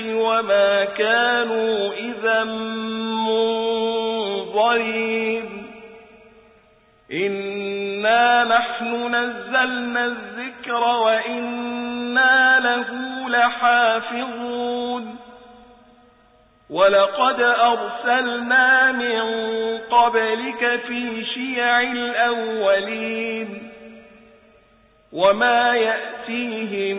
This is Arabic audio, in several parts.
وما كانوا إذا منظرين. إنا نحن نزلنا الذكر وإنا له لحافظون. ولقد أرسلنا من قبلك في شيع الأولين. وما يأتيهم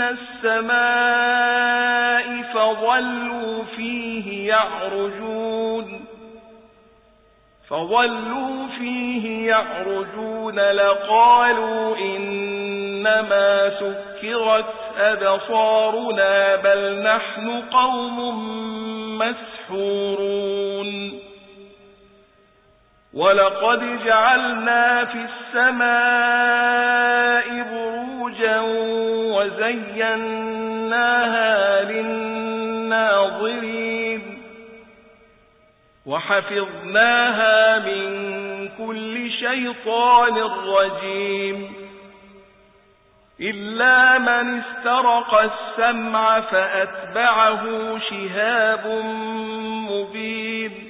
من السماء فظلوا فيه يعرجون فظلوا فيه يعرجون لقالوا إنما سكرت أبصارنا بل نحن قوم مسحورون. ولقد جعلنا في السماء بروجا وزيناها للناظرين وحفظناها من كل شيطان رجيم إلا من استرق السمع فأتبعه شهاب مبين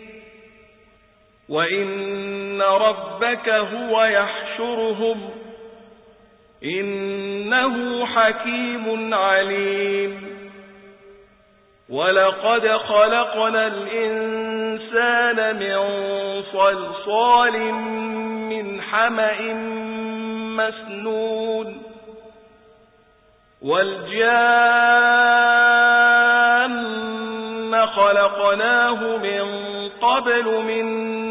وإن ربك هو يحشرهم إنه حكيم عليم ولقد خلقنا الإنسان من صلصال من حمأ مسنون والجان خلقناه من قبل من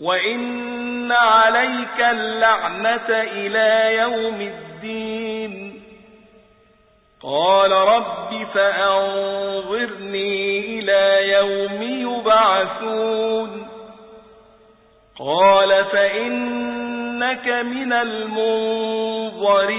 وإن عليك اللعنة إلى يوم الدين قال رب فأنظرني إلى يوم يبعثون قال فإنك من المنظرين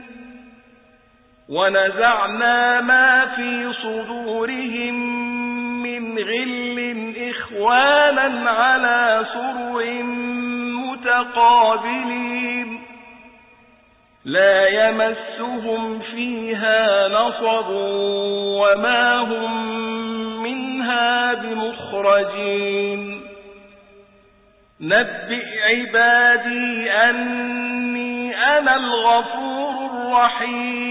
ونزعنا ما في صدورهم من غل إخوانا على سر متقابلين. لا يمسهم فيها نصب وما هم منها بمخرجين. نبئ عبادي أني أنا الغفور الرحيم.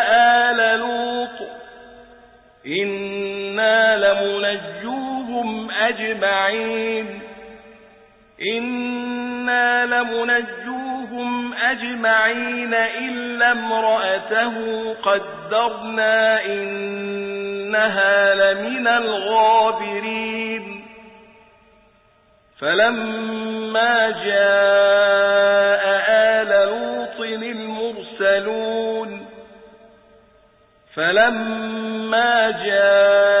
أجمعين. إنا لمنجوهم أجمعين إلا امرأته قدرنا إنها لمن الغابرين. فلما جاء آل لوط المرسلون فلما جاء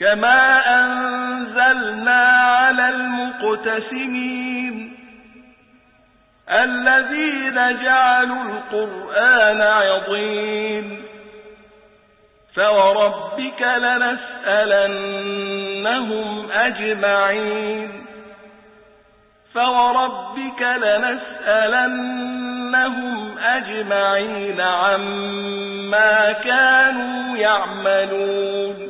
كما أنزلنا على المقتسمين الذين جعلوا القرآن عظيم فوربك لنسألنهم أجمعين فوربك لنسألنهم أجمعين عما كانوا يعملون